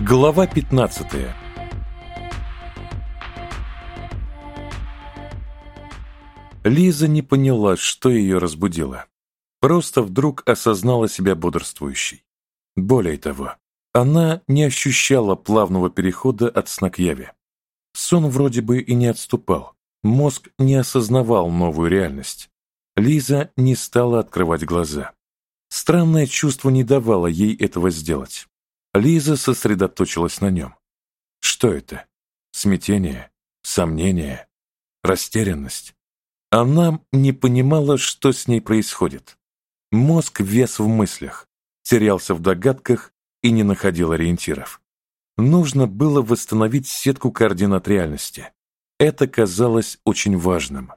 Глава 15 Лиза не поняла, что ее разбудило. Просто вдруг осознала себя бодрствующей. Более того, она не ощущала плавного перехода от сна к яве. Сон вроде бы и не отступал. Мозг не осознавал новую реальность. Лиза не стала открывать глаза. Странное чувство не давало ей этого сделать. Лиза сосредоточилась на нем. Что это? Смятение? Сомнение? Растерянность? Она не понимала, что с ней происходит. Мозг вес в мыслях, терялся в догадках и не находил ориентиров. Нужно было восстановить сетку координат реальности. Это казалось очень важным.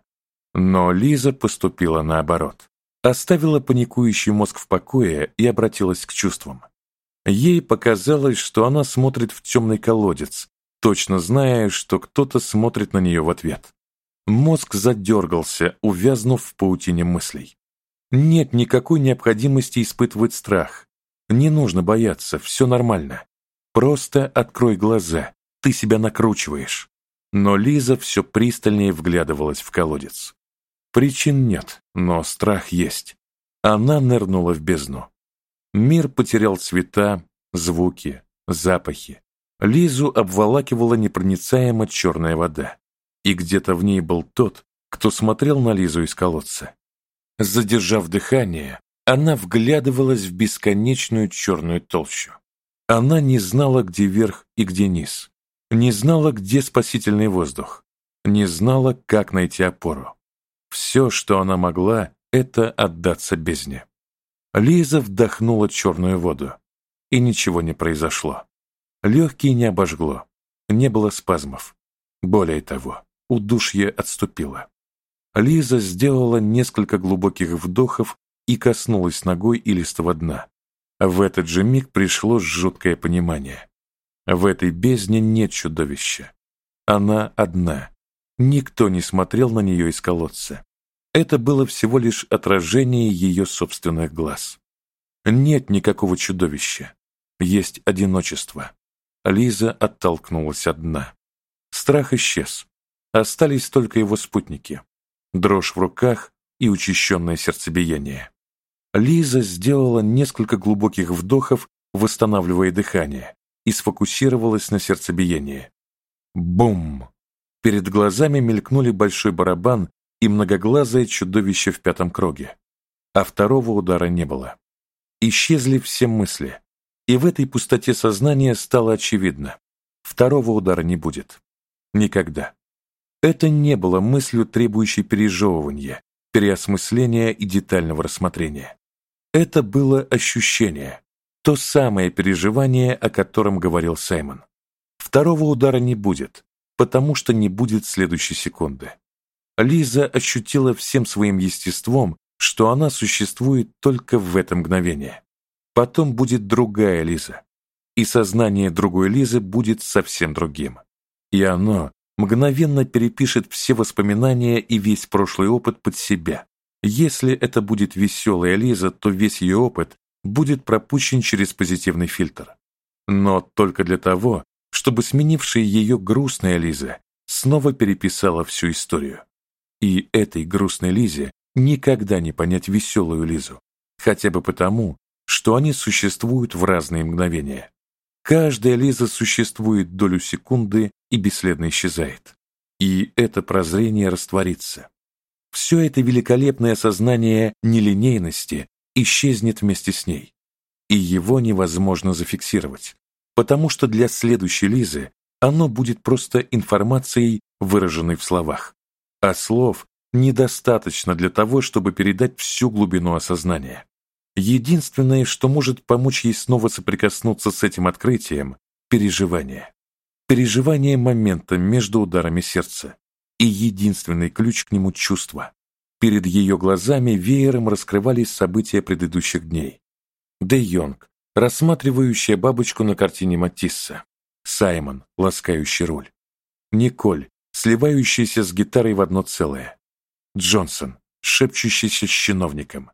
Но Лиза поступила наоборот. Оставила паникующий мозг в покое и обратилась к чувствам. Ей показалось, что она смотрит в темный колодец, точно зная, что кто-то смотрит на нее в ответ. Мозг задергался, увязнув в паутине мыслей. Нет никакой необходимости испытывать страх. Не нужно бояться, все нормально. Просто открой глаза, ты себя накручиваешь. Но Лиза все пристальнее вглядывалась в колодец. Причин нет, но страх есть. Она нырнула в бездну. Мир потерял цвета, звуки, запахи. Лизу обволакивала непроницаемо черная вода. И где-то в ней был тот, кто смотрел на Лизу из колодца. Задержав дыхание, она вглядывалась в бесконечную черную толщу. Она не знала, где верх и где низ. Не знала, где спасительный воздух. Не знала, как найти опору. Все, что она могла, это отдаться бездне. Лиза вдохнула черную воду, и ничего не произошло. Легкие не обожгло, не было спазмов. Более того, удушье отступило. Лиза сделала несколько глубоких вдохов и коснулась ногой илистого дна. В этот же миг пришло жуткое понимание. В этой бездне нет чудовища. Она одна. Никто не смотрел на нее из колодца. Это было всего лишь отражение ее собственных глаз. Нет никакого чудовища. Есть одиночество. Лиза оттолкнулась от дна. Страх исчез. Остались только его спутники. Дрожь в руках и учащенное сердцебиение. Лиза сделала несколько глубоких вдохов, восстанавливая дыхание, и сфокусировалась на сердцебиении. Бум! Перед глазами мелькнули большой барабан и многоглазое чудовище в пятом круге. А второго удара не было. Исчезли все мысли, и в этой пустоте сознания стало очевидно. Второго удара не будет. Никогда. Это не было мыслью, требующей пережевывания, переосмысления и детального рассмотрения. Это было ощущение, то самое переживание, о котором говорил Саймон. Второго удара не будет, потому что не будет следующей секунды. Лиза ощутила всем своим естеством, что она существует только в это мгновение. Потом будет другая Лиза, и сознание другой Лизы будет совсем другим. И оно мгновенно перепишет все воспоминания и весь прошлый опыт под себя. Если это будет веселая Лиза, то весь ее опыт будет пропущен через позитивный фильтр. Но только для того, чтобы сменившая ее грустная Лиза снова переписала всю историю. И этой грустной Лизе никогда не понять веселую Лизу, хотя бы потому, что они существуют в разные мгновения. Каждая Лиза существует долю секунды и бесследно исчезает. И это прозрение растворится. Все это великолепное сознание нелинейности исчезнет вместе с ней. И его невозможно зафиксировать, потому что для следующей Лизы оно будет просто информацией, выраженной в словах а слов недостаточно для того, чтобы передать всю глубину осознания. Единственное, что может помочь ей снова соприкоснуться с этим открытием – переживание. Переживание момента между ударами сердца и единственный ключ к нему – чувство. Перед ее глазами веером раскрывались события предыдущих дней. Де Йонг, рассматривающая бабочку на картине Матисса. Саймон, ласкающий руль. Николь, сливающийся с гитарой в одно целое. Джонсон, шепчущийся с чиновником.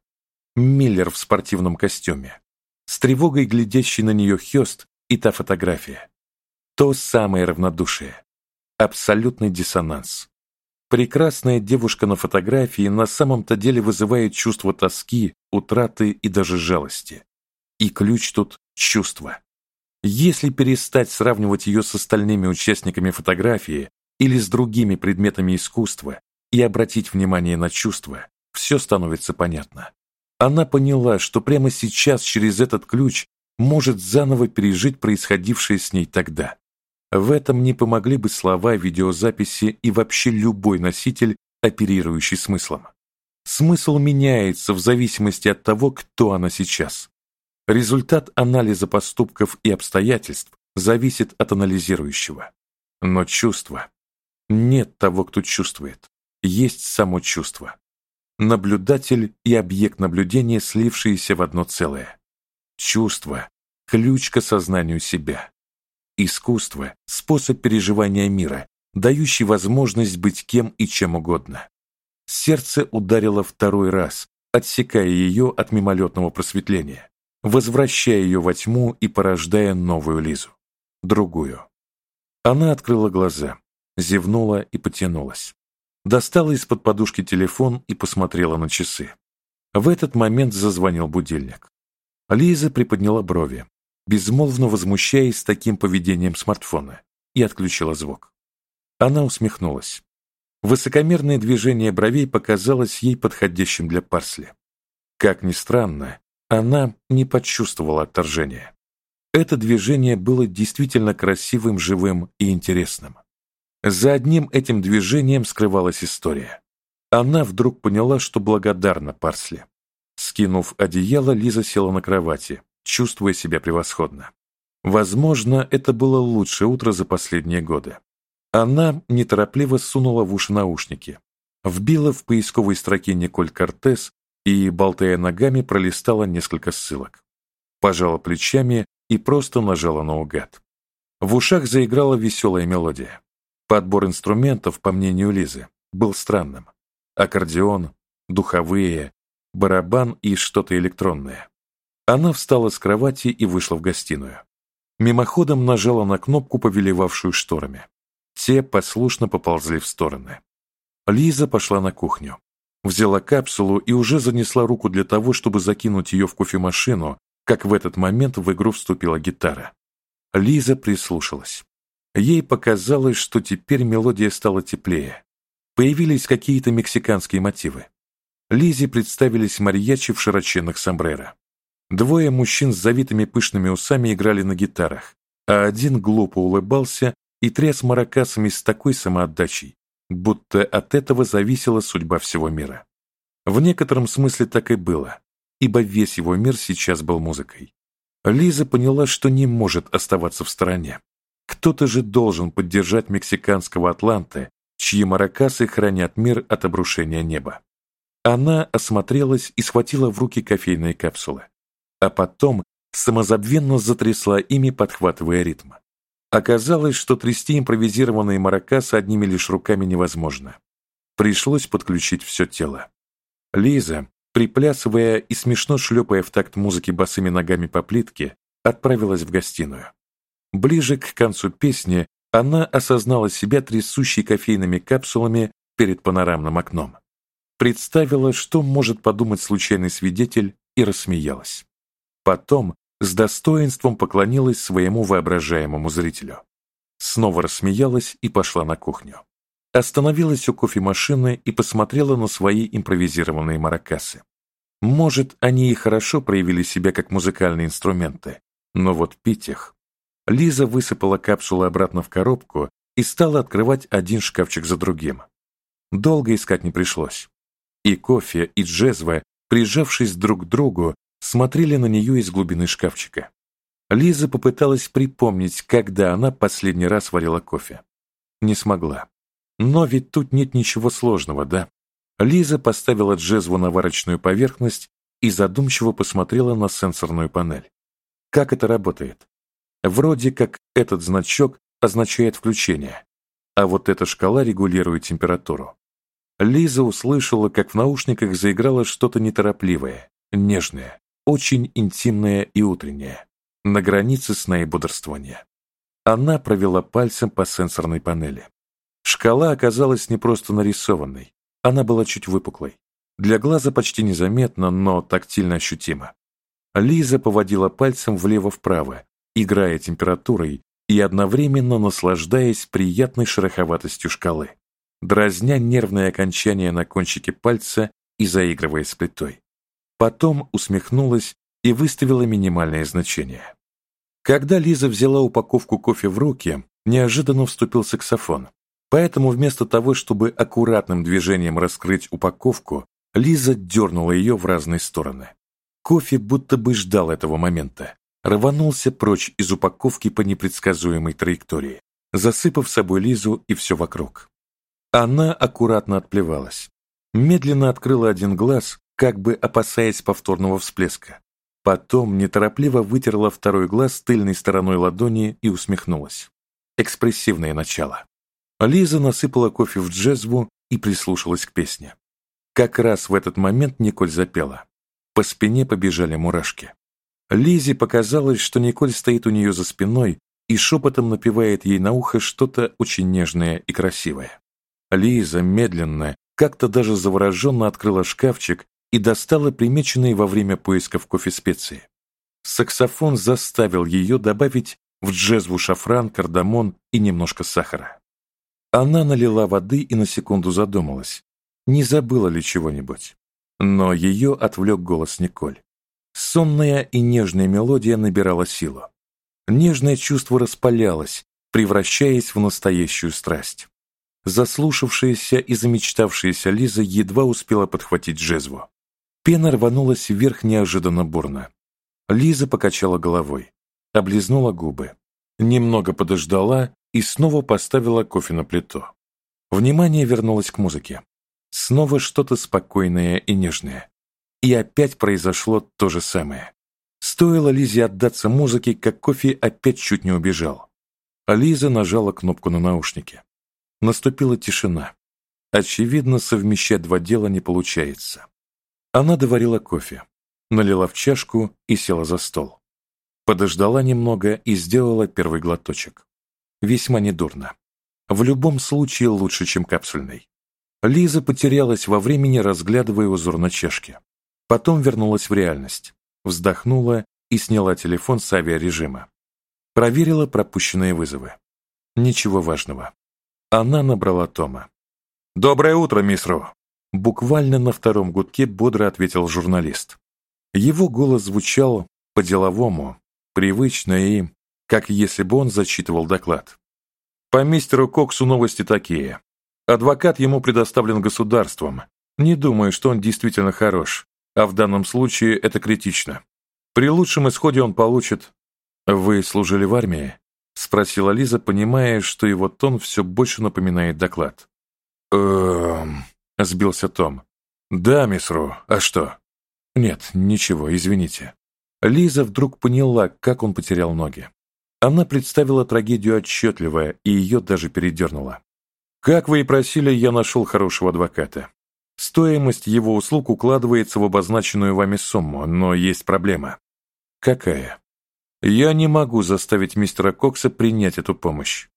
Миллер в спортивном костюме. С тревогой глядящий на нее Хёст и та фотография. То самое равнодушие. Абсолютный диссонанс. Прекрасная девушка на фотографии на самом-то деле вызывает чувство тоски, утраты и даже жалости. И ключ тут – чувство. Если перестать сравнивать ее с остальными участниками фотографии или с другими предметами искусства и обратить внимание на чувства, все становится понятно. Она поняла, что прямо сейчас через этот ключ может заново пережить происходившее с ней тогда. В этом не помогли бы слова, видеозаписи и вообще любой носитель, оперирующий смыслом. Смысл меняется в зависимости от того, кто она сейчас. Результат анализа поступков и обстоятельств зависит от анализирующего. Но чувство. Нет того, кто чувствует. Есть само чувство. Наблюдатель и объект наблюдения, слившиеся в одно целое. Чувство – ключ к осознанию себя. Искусство – способ переживания мира, дающий возможность быть кем и чем угодно. Сердце ударило второй раз, отсекая ее от мимолетного просветления, возвращая ее во тьму и порождая новую Лизу. Другую. Она открыла глаза, зевнула и потянулась. Достала из-под подушки телефон и посмотрела на часы. В этот момент зазвонил будильник. Лиза приподняла брови, безмолвно возмущаясь таким поведением смартфона, и отключила звук. Она усмехнулась. Высокомерное движение бровей показалось ей подходящим для Парсли. Как ни странно, она не почувствовала отторжения. Это движение было действительно красивым, живым и интересным. За одним этим движением скрывалась история. Она вдруг поняла, что благодарна Парсли. Скинув одеяло, Лиза села на кровати, чувствуя себя превосходно. Возможно, это было лучшее утро за последние годы. Она неторопливо сунула в уши наушники, вбила в поисковой строке Николь Кортес и, болтая ногами, пролистала несколько ссылок. Пожала плечами и просто нажала наугад. В ушах заиграла веселая мелодия. Подбор инструментов, по мнению Лизы, был странным. Аккордеон, духовые, барабан и что-то электронное. Она встала с кровати и вышла в гостиную. Мимоходом нажала на кнопку, повелевавшую шторами. Те послушно поползли в стороны. Лиза пошла на кухню. Взяла капсулу и уже занесла руку для того, чтобы закинуть ее в кофемашину, как в этот момент в игру вступила гитара. Лиза прислушалась. Ей показалось, что теперь мелодия стала теплее. Появились какие-то мексиканские мотивы. Лизе представились марьячи в широченных сомбреро. Двое мужчин с завитыми пышными усами играли на гитарах, а один глупо улыбался и тряс маракасами с такой самоотдачей, будто от этого зависела судьба всего мира. В некотором смысле так и было, ибо весь его мир сейчас был музыкой. Лиза поняла, что не может оставаться в стороне. Кто-то же должен поддержать мексиканского Атланта, чьи маракасы хранят мир от обрушения неба. Она осмотрелась и схватила в руки кофейные капсулы, а потом самозабвенно затрясла ими, подхватывая ритм. Оказалось, что трясти импровизированные маракасы одними лишь руками невозможно. Пришлось подключить все тело. Лиза, приплясывая и смешно шлепая в такт музыки босыми ногами по плитке, отправилась в гостиную. Ближе к концу песни она осознала себя трясущей кофейными капсулами перед панорамным окном. Представила, что может подумать случайный свидетель, и рассмеялась. Потом с достоинством поклонилась своему воображаемому зрителю. Снова рассмеялась и пошла на кухню. Остановилась у кофемашины и посмотрела на свои импровизированные маракасы. Может, они и хорошо проявили себя как музыкальные инструменты, но вот пить их Лиза высыпала капсулы обратно в коробку и стала открывать один шкафчик за другим. Долго искать не пришлось. И кофе, и джезва, прижавшись друг к другу, смотрели на нее из глубины шкафчика. Лиза попыталась припомнить, когда она последний раз варила кофе. Не смогла. Но ведь тут нет ничего сложного, да? Лиза поставила джезву на варочную поверхность и задумчиво посмотрела на сенсорную панель. Как это работает? Вроде как этот значок означает включение, а вот эта шкала регулирует температуру. Лиза услышала, как в наушниках заиграло что-то неторопливое, нежное, очень интимное и утреннее. на границе сна и бодрствования. Она провела пальцем по сенсорной панели. Шкала оказалась не просто нарисованной, она была чуть выпуклой. Для глаза почти незаметно, но тактильно ощутимо. Лиза поводила пальцем влево-вправо, играя температурой и одновременно наслаждаясь приятной шероховатостью шкалы, дразня нервные окончания на кончике пальца и заигрывая с плитой. Потом усмехнулась и выставила минимальное значение. Когда Лиза взяла упаковку кофе в руки, неожиданно вступил саксофон. Поэтому вместо того, чтобы аккуратным движением раскрыть упаковку, Лиза дернула ее в разные стороны. Кофе будто бы ждал этого момента, рванулся прочь из упаковки по непредсказуемой траектории, засыпав собой Лизу и все вокруг. Она аккуратно отплевалась, медленно открыла один глаз, как бы опасаясь повторного всплеска. Потом неторопливо вытерла второй глаз тыльной стороной ладони и усмехнулась. Экспрессивное начало. Лиза насыпала кофе в джезву и прислушалась к песне. Как раз в этот момент Николь запела. По спине побежали мурашки. Лизе показалось, что Николь стоит у нее за спиной и шепотом напевает ей на ухо что-то очень нежное и красивое. Лиза медленно, как-то даже завороженно открыла шкафчик и достала примеченные во время поисков кофе специи. Саксофон заставил ее добавить в джезву шафран, кардамон и немножко сахара. Она налила воды и на секунду задумалась, не забыла ли чего-нибудь. Но ее отвлек голос Николь. Сонная и нежная мелодия набирала силу. Нежное чувство распалялось, превращаясь в настоящую страсть. Заслушавшаяся и замечтавшаяся Лиза едва успела подхватить джезву. Пена рванулась вверх неожиданно бурно. Лиза покачала головой, облизнула губы, немного подождала и снова поставила кофе на плиту. Внимание вернулось к музыке. Снова что-то спокойное и нежное. И опять произошло то же самое. Стоило Лизе отдаться музыке, как кофе опять чуть не убежал. А Лиза нажала кнопку на наушнике. Наступила тишина. Очевидно, совмещать два дела не получается. Она доварила кофе, налила в чашку и села за стол. Подождала немного и сделала первый глоточек. Весьма недурно. В любом случае лучше, чем капсульный. Лиза потерялась во времени, разглядывая узор на чашке. Потом вернулась в реальность, вздохнула и сняла телефон с авиарежима. Проверила пропущенные вызовы. Ничего важного. Она набрала Тома. «Доброе утро, мисс Ро!» Буквально на втором гудке бодро ответил журналист. Его голос звучал по-деловому, привычно и, как если бы он зачитывал доклад. По мистеру Коксу новости такие. Адвокат ему предоставлен государством. Не думаю, что он действительно хорош, а в данном случае это критично. При лучшем исходе он получит... «Вы служили в армии?» — спросила Лиза, понимая, что его тон все больше напоминает доклад. «Эм...» — сбился Том. «Да, мисс Ру, а что?» «Нет, ничего, извините». Лиза вдруг поняла, как он потерял ноги. Она представила трагедию отчетливо, и ее даже передернула. Как вы и просили, я нашел хорошего адвоката. Стоимость его услуг укладывается в обозначенную вами сумму, но есть проблема. Какая? Я не могу заставить мистера Кокса принять эту помощь.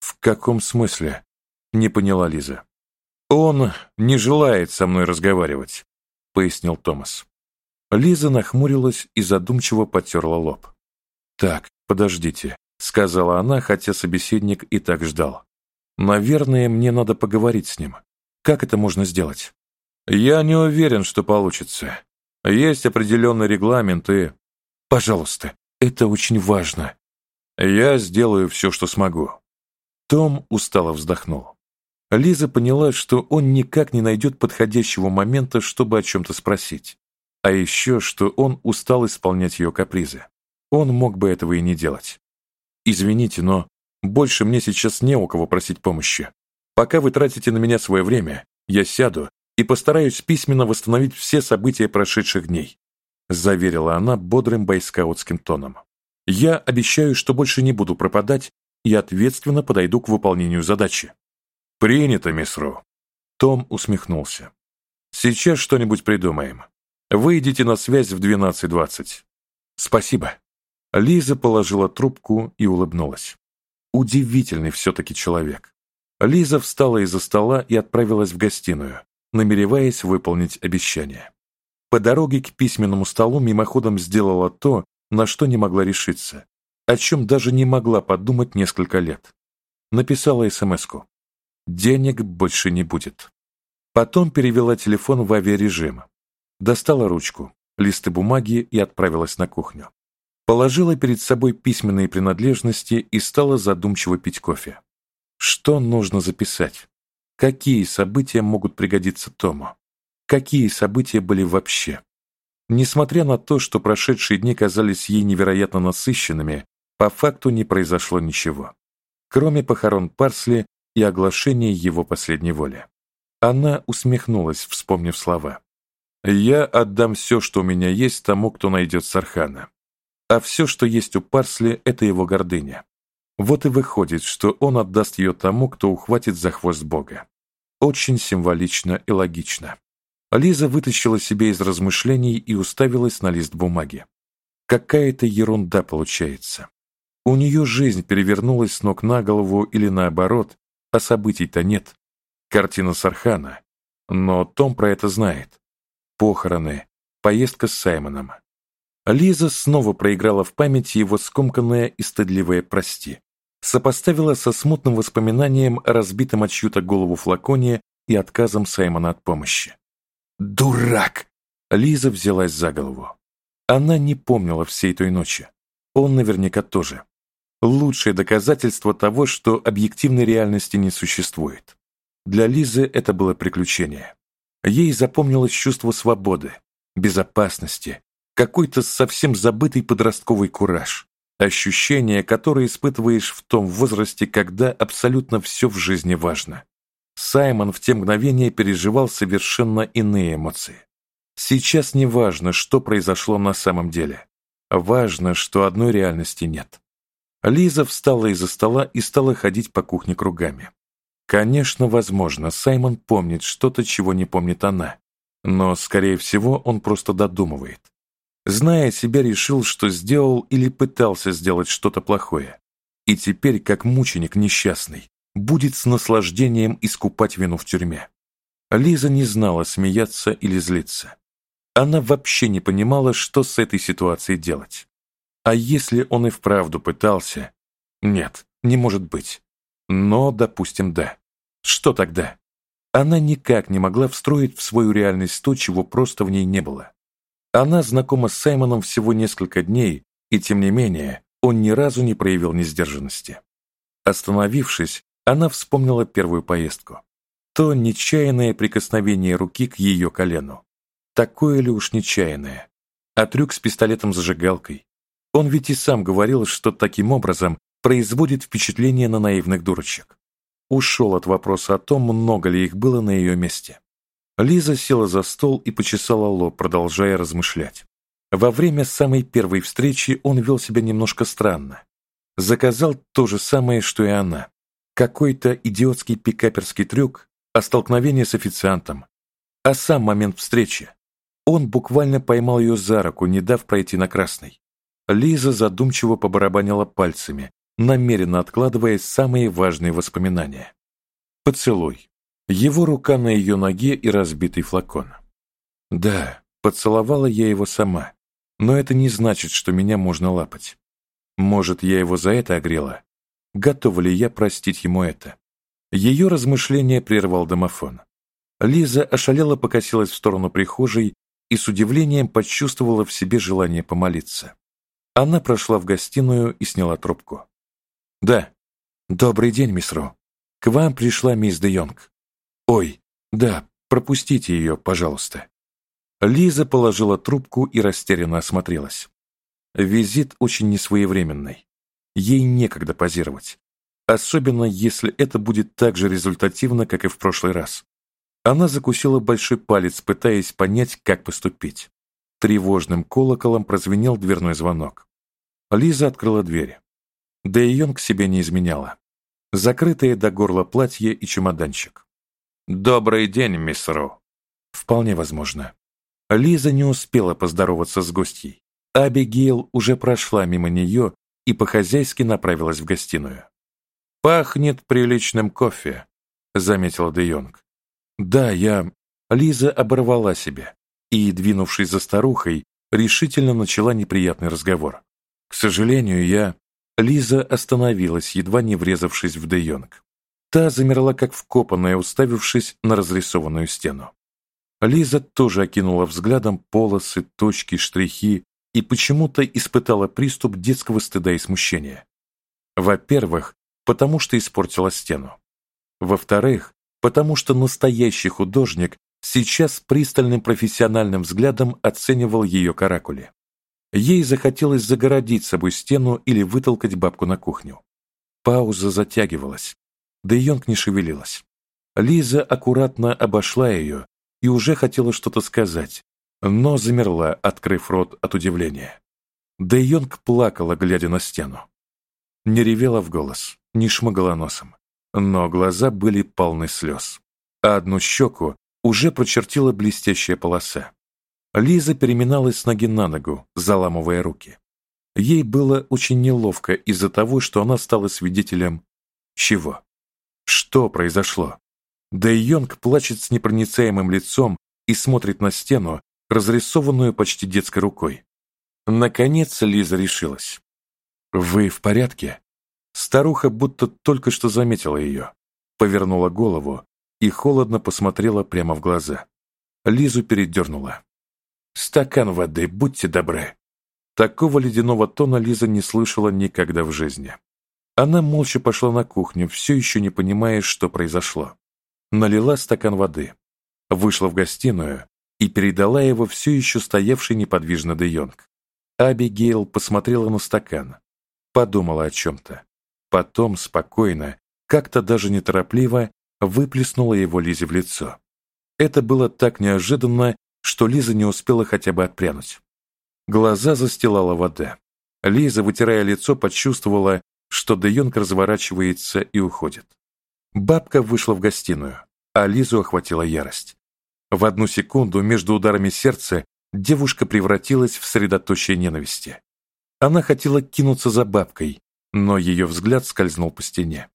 В каком смысле? Не поняла Лиза. Он не желает со мной разговаривать, пояснил Томас. Лиза нахмурилась и задумчиво потерла лоб. «Так, подождите», — сказала она, хотя собеседник и так ждал. Наверное, мне надо поговорить с ним. Как это можно сделать? Я не уверен, что получится. Есть определенный регламент и... Пожалуйста, это очень важно. Я сделаю все, что смогу. Том устало вздохнул. Лиза поняла, что он никак не найдет подходящего момента, чтобы о чем-то спросить. А еще, что он устал исполнять ее капризы. Он мог бы этого и не делать. «Извините, но больше мне сейчас не у кого просить помощи. Пока вы тратите на меня свое время, я сяду и постараюсь письменно восстановить все события прошедших дней», заверила она бодрым бойскаутским тоном. «Я обещаю, что больше не буду пропадать и ответственно подойду к выполнению задачи». «Принято, мисс Ру». Том усмехнулся. «Сейчас что-нибудь придумаем. Выйдите на связь в 12.20». «Спасибо». Лиза положила трубку и улыбнулась. Удивительный все-таки человек. Лиза встала из-за стола и отправилась в гостиную, намереваясь выполнить обещание. По дороге к письменному столу мимоходом сделала то, на что не могла решиться, о чем даже не могла подумать несколько лет. Написала СМС-ку. «Денег больше не будет». Потом перевела телефон в авиарежим. Достала ручку, листы бумаги и отправилась на кухню. Положила перед собой письменные принадлежности и стала задумчиво пить кофе. Что нужно записать? Какие события могут пригодиться Тому? Какие события были вообще? Несмотря на то, что прошедшие дни казались ей невероятно насыщенными, по факту не произошло ничего, кроме похорон Парсли и оглашения его последней воли. Она усмехнулась, вспомнив слова. «Я отдам все, что у меня есть, тому, кто найдет Сархана. А все, что есть у Парсли, это его гордыня. Вот и выходит, что он отдаст ее тому, кто ухватит за хвост Бога. Очень символично и логично. Лиза вытащила себя из размышлений и уставилась на лист бумаги. Какая-то ерунда получается. У нее жизнь перевернулась с ног на голову или наоборот, а событий-то нет. Картина Сархана. Но Том про это знает. Похороны, поездка с Саймоном. Лиза снова проиграла в памяти его скомканное и стыдливое «прости». Сопоставила со смутным воспоминанием о разбитом от чью-то голову флаконе и отказом Саймона от помощи. «Дурак!» Лиза взялась за голову. Она не помнила всей той ночи. Он наверняка тоже. Лучшее доказательство того, что объективной реальности не существует. Для Лизы это было приключение. Ей запомнилось чувство свободы, безопасности, какой-то совсем забытый подростковый кураж, ощущение, которое испытываешь в том возрасте, когда абсолютно все в жизни важно. Саймон в те мгновения переживал совершенно иные эмоции. Сейчас не важно, что произошло на самом деле. Важно, что одной реальности нет. Лиза встала из-за стола и стала ходить по кухне кругами. Конечно, возможно, Саймон помнит что-то, чего не помнит она. Но, скорее всего, он просто додумывает. Зная себя, решил, что сделал или пытался сделать что-то плохое. И теперь, как мученик несчастный, будет с наслаждением искупать вину в тюрьме. Лиза не знала, смеяться или злиться. Она вообще не понимала, что с этой ситуацией делать. А если он и вправду пытался? Нет, не может быть. Но, допустим, да. Что тогда? Она никак не могла встроить в свою реальность то, чего просто в ней не было. Она знакома с Саймоном всего несколько дней, и тем не менее, он ни разу не проявил несдержанности. Остановившись, она вспомнила первую поездку. То нечаянное прикосновение руки к ее колену. Такое ли уж нечаянное? А трюк с пистолетом-зажигалкой. Он ведь и сам говорил, что таким образом производит впечатление на наивных дурочек. Ушел от вопроса о том, много ли их было на ее месте. Лиза села за стол и почесала лоб, продолжая размышлять. Во время самой первой встречи он вел себя немножко странно. Заказал то же самое, что и она. Какой-то идиотский пикаперский трюк, а столкновение с официантом. А сам момент встречи. Он буквально поймал ее за руку, не дав пройти на красный. Лиза задумчиво побарабанила пальцами, намеренно откладывая самые важные воспоминания. Поцелуй. Его рука на ее ноге и разбитый флакон. Да, поцеловала я его сама, но это не значит, что меня можно лапать. Может, я его за это огрела? Готова ли я простить ему это? Ее размышление прервал домофон. Лиза ошалела покосилась в сторону прихожей и с удивлением почувствовала в себе желание помолиться. Она прошла в гостиную и сняла трубку. «Да. Добрый день, мисс Ро. К вам пришла мисс Де Йонг. Ой, да, пропустите ее, пожалуйста». Лиза положила трубку и растерянно осмотрелась. Визит очень несвоевременный. Ей некогда позировать. Особенно, если это будет так же результативно, как и в прошлый раз. Она закусила большой палец, пытаясь понять, как поступить. Тревожным колоколом прозвенел дверной звонок. Лиза открыла дверь. Да и Йон к себе не изменяла. Закрытые до горла платье и чемоданчик. «Добрый день, мисс Ру». Вполне возможно. Лиза не успела поздороваться с гостьей. Абигейл уже прошла мимо нее и по-хозяйски направилась в гостиную. «Пахнет приличным кофе», — заметила Де Йонг. «Да, я...» Лиза оборвала себя и, двинувшись за старухой, решительно начала неприятный разговор. «К сожалению, я...» Лиза остановилась, едва не врезавшись в Де Йонг. Та замерла, как вкопанная, уставившись на разрисованную стену. Лиза тоже окинула взглядом полосы, точки, штрихи и почему-то испытала приступ детского стыда и смущения. Во-первых, потому что испортила стену. Во-вторых, потому что настоящий художник сейчас пристальным профессиональным взглядом оценивал ее каракули. Ей захотелось загородить собой стену или вытолкать бабку на кухню. Пауза затягивалась. Де Йонг не шевелилась. Лиза аккуратно обошла ее и уже хотела что-то сказать, но замерла, открыв рот от удивления. Де Йонг плакала, глядя на стену. Не ревела в голос, не шмыгала носом, но глаза были полны слез, а одну щеку уже прочертила блестящая полоса. Лиза переминалась с ноги на ногу, заламывая руки. Ей было очень неловко из-за того, что она стала свидетелем чего? Что произошло? Дэй Йонг плачет с непроницаемым лицом и смотрит на стену, разрисованную почти детской рукой. Наконец Лиза решилась. «Вы в порядке?» Старуха будто только что заметила ее, повернула голову и холодно посмотрела прямо в глаза. Лизу передернула. «Стакан воды, будьте добры». Такого ледяного тона Лиза не слышала никогда в жизни. Она молча пошла на кухню, все еще не понимая, что произошло налила стакан воды, вышла в гостиную и передала его все еще стоявший неподвижно Де Йонг. Абигейл посмотрела на стакан, подумала о чем-то. Потом спокойно, как-то даже неторопливо, выплеснула его Лизе в лицо. Это было так неожиданно, что Лиза не успела хотя бы отпрянуть. Глаза застилала вода. Лиза, вытирая лицо, почувствовала, что Де Йонг разворачивается и уходит. Бабка вышла в гостиную, а Лизу охватила ярость. В одну секунду между ударами сердца девушка превратилась в средоточие ненависти. Она хотела кинуться за бабкой, но ее взгляд скользнул по стене.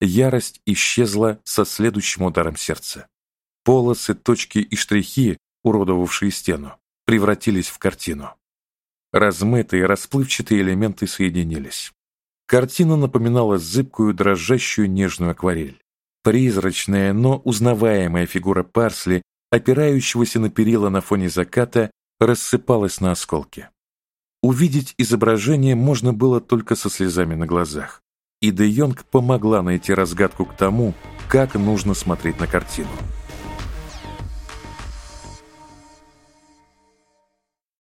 Ярость исчезла со следующим ударом сердца. Полосы, точки и штрихи, уродовавшие стену, превратились в картину. Размытые, расплывчатые элементы соединились. Картина напоминала зыбкую, дрожащую нежную акварель. Призрачная, но узнаваемая фигура Парсли, опирающегося на перила на фоне заката, рассыпалась на осколки. Увидеть изображение можно было только со слезами на глазах, и Де Йонг помогла найти разгадку к тому, как нужно смотреть на картину.